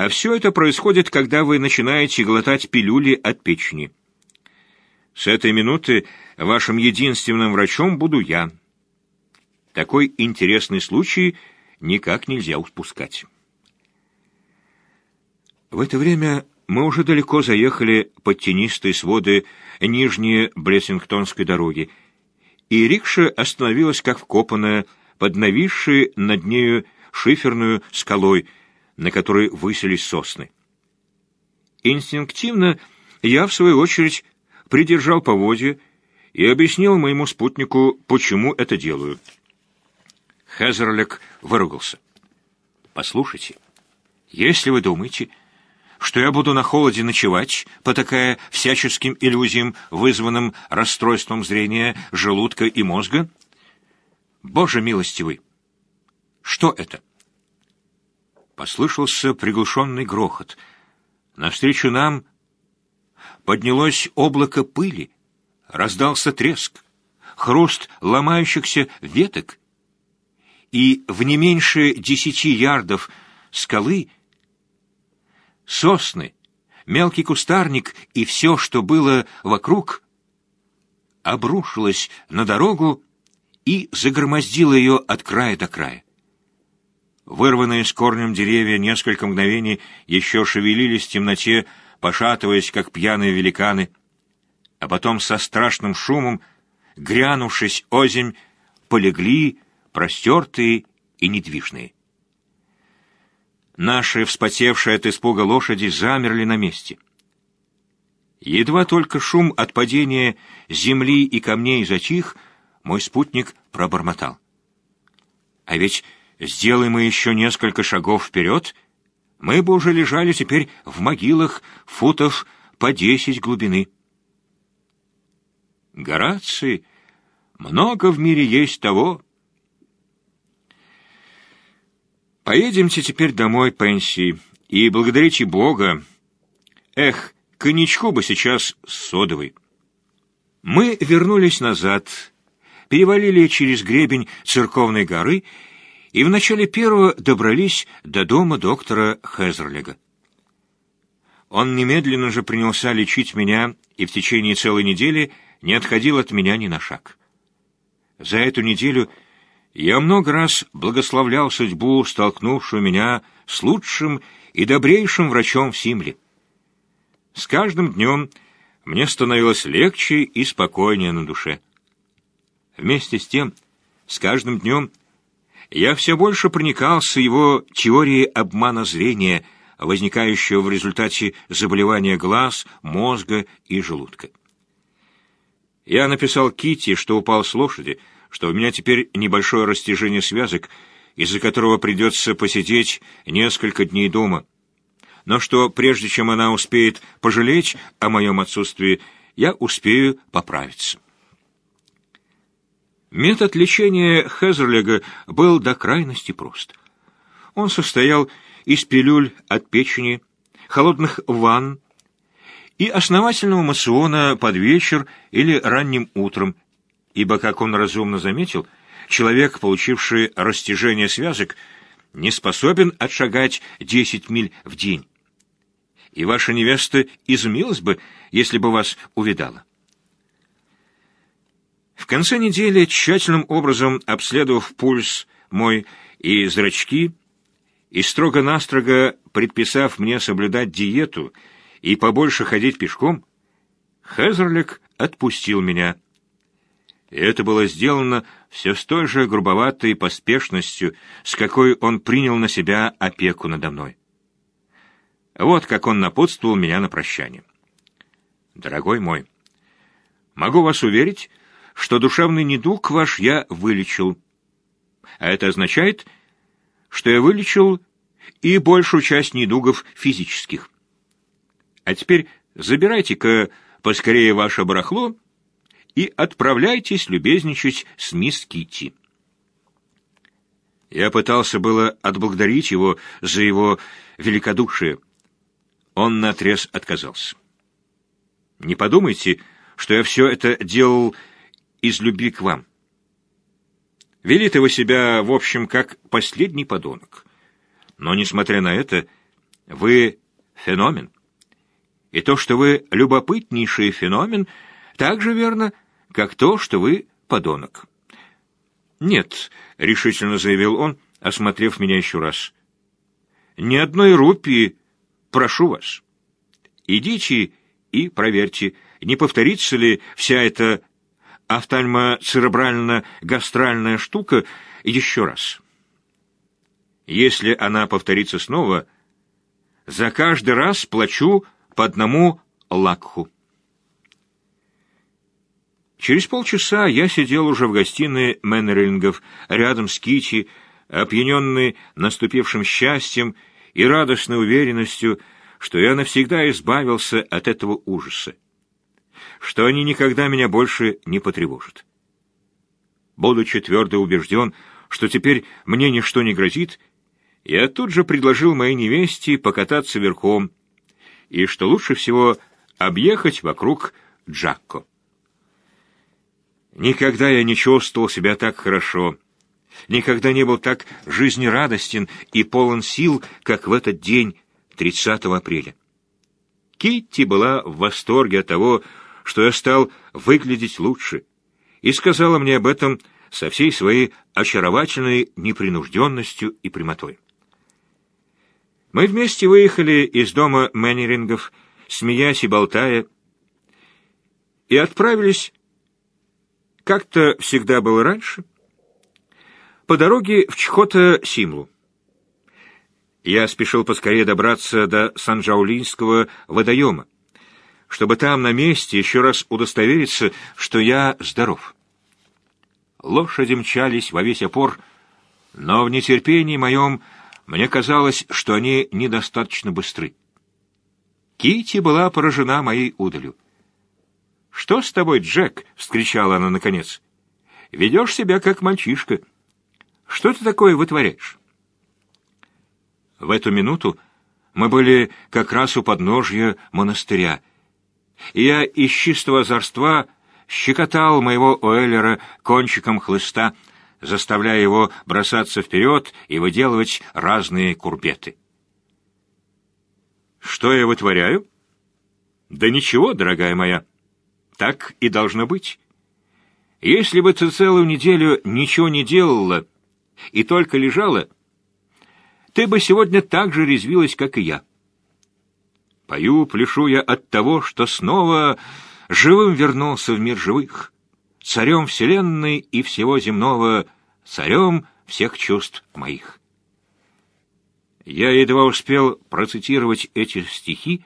А все это происходит, когда вы начинаете глотать пилюли от печени. С этой минуты вашим единственным врачом буду я. Такой интересный случай никак нельзя упускать. В это время мы уже далеко заехали под тенистые своды нижней Блессингтонской дороги, и рикша остановилась как вкопанная под нависшей над нею шиферную скалой, на которой высились сосны. Инстинктивно я, в свою очередь, придержал поводья и объяснил моему спутнику, почему это делаю. Хезерлек выругался. «Послушайте, если вы думаете, что я буду на холоде ночевать, потакая всяческим иллюзиям, вызванным расстройством зрения, желудка и мозга, Боже милостивый! Что это?» Послышался приглушенный грохот. Навстречу нам поднялось облако пыли, раздался треск, хруст ломающихся веток, и в не меньше десяти ярдов скалы сосны, мелкий кустарник и все, что было вокруг, обрушилось на дорогу и загромоздило ее от края до края. Вырванные с корнем деревья несколько мгновений еще шевелились в темноте, пошатываясь, как пьяные великаны, а потом со страшным шумом, грянувшись озимь, полегли, простертые и недвижные. Наши, вспотевшие от испуга лошади, замерли на месте. Едва только шум от падения земли и камней затих, мой спутник пробормотал. А ведь сделаем мы еще несколько шагов вперед — мы бы уже лежали теперь в могилах футов по десять глубины. Гораций, много в мире есть того. Поедемте теперь домой, Пенси, и благодарите Бога. Эх, коньячку бы сейчас содовой. Мы вернулись назад, перевалили через гребень церковной горы и в начале первого добрались до дома доктора Хезерлига. Он немедленно же принялся лечить меня и в течение целой недели не отходил от меня ни на шаг. За эту неделю я много раз благословлял судьбу, столкнувшую меня с лучшим и добрейшим врачом в Симле. С каждым днем мне становилось легче и спокойнее на душе. Вместе с тем, с каждым днем я все больше проникался его теорией обмана зрения, возникающего в результате заболевания глаз, мозга и желудка. Я написал Кити, что упал с лошади, что у меня теперь небольшое растяжение связок, из-за которого придется посидеть несколько дней дома, но что прежде чем она успеет пожалеть о моем отсутствии, я успею поправиться. Метод лечения Хезерлига был до крайности прост. Он состоял из пилюль от печени, холодных ванн и основательного мациона под вечер или ранним утром, ибо, как он разумно заметил, человек, получивший растяжение связок, не способен отшагать десять миль в день. И ваша невеста изумилась бы, если бы вас увидала. Конце недели, тщательным образом обследовав пульс мой и зрачки, и строго-настрого предписав мне соблюдать диету и побольше ходить пешком, Хезерлик отпустил меня. Это было сделано все с той же грубоватой поспешностью, с какой он принял на себя опеку надо мной. Вот как он напутствовал меня на прощание. «Дорогой мой, могу вас уверить, что душевный недуг ваш я вылечил. А это означает, что я вылечил и большую часть недугов физических. А теперь забирайте-ка поскорее ваше барахло и отправляйтесь любезничать с мисс Китти. Я пытался было отблагодарить его за его великодушие. Он наотрез отказался. Не подумайте, что я все это делал из любви к вам. Велит его себя, в общем, как последний подонок. Но, несмотря на это, Вы феномен. И то, что вы любопытнейший феномен, так же верно, как то, что вы подонок. «Нет», — решительно заявил он, осмотрев меня еще раз. «Ни одной рупии, прошу вас. Идите и проверьте, не повторится ли вся эта офтальмоцеребрально-гастральная штука еще раз. Если она повторится снова, за каждый раз плачу по одному лакху. Через полчаса я сидел уже в гостиной Меннерингов, рядом с Кити, опьяненный наступившим счастьем и радостной уверенностью, что я навсегда избавился от этого ужаса, что они никогда меня больше не потревожат. Будучи твердо убежден, что теперь мне ничто не грозит, я тут же предложил моей невесте покататься верхом, и что лучше всего объехать вокруг Джакко. Никогда я не чувствовал себя так хорошо, никогда не был так жизнерадостен и полон сил, как в этот день, 30 апреля. Китти была в восторге от того, что я стал выглядеть лучше, и сказала мне об этом со всей своей очаровательной непринужденностью и прямотой. Мы вместе выехали из дома Мэннерингов, смеясь и болтая, и отправились, как-то всегда было раньше, по дороге в Чхота-Симлу. Я спешил поскорее добраться до Санджаулинского водоема, чтобы там на месте еще раз удостовериться, что я здоров. Лошади мчались во весь опор, но в нетерпении моем мне казалось, что они недостаточно быстры. Кити была поражена моей удалью. «Что с тобой, Джек?» — вскричала она наконец. «Ведешь себя как мальчишка. Что ты такое вытворяешь?» В эту минуту мы были как раз у подножья монастыря, и я из чистого озорства щекотал моего Уэллера кончиком хлыста, заставляя его бросаться вперед и выделывать разные курбеты. «Что я вытворяю?» «Да ничего, дорогая моя. Так и должно быть. Если бы ты целую неделю ничего не делала и только лежала, ты бы сегодня так же резвилась, как и я. Пою, пляшу я от того, что снова живым вернулся в мир живых, царем вселенной и всего земного, царем всех чувств моих. Я едва успел процитировать эти стихи,